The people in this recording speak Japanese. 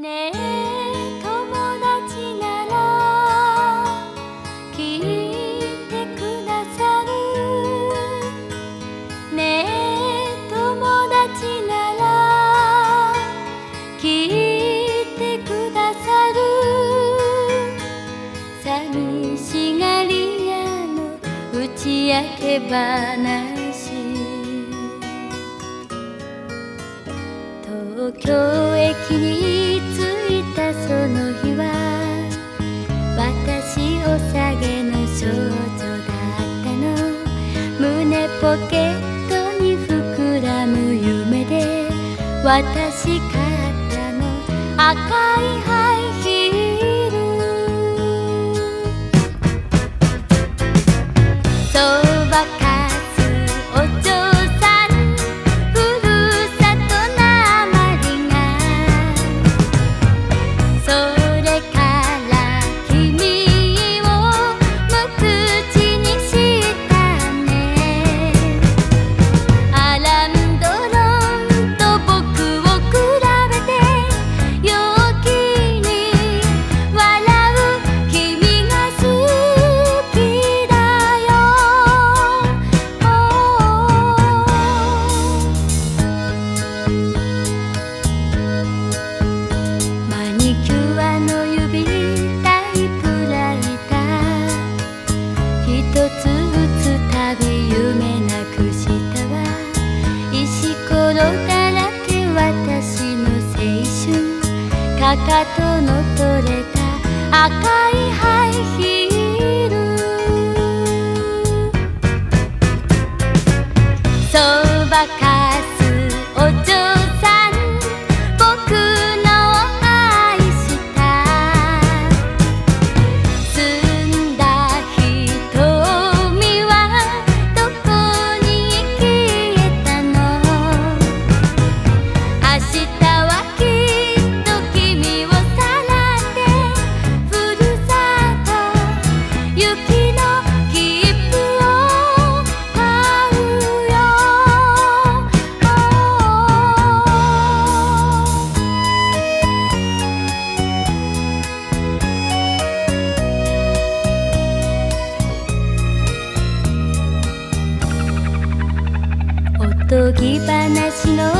ねえ友達なら聞いてくださる。ねえ友達なら聞いてくださる。寂しがり屋の打ち明け話。東京駅に着いたその日は私お下げの少女だったの。胸ポケットに膨らむ夢で私買ったの。赤い灰かとの取れた赤い解き話の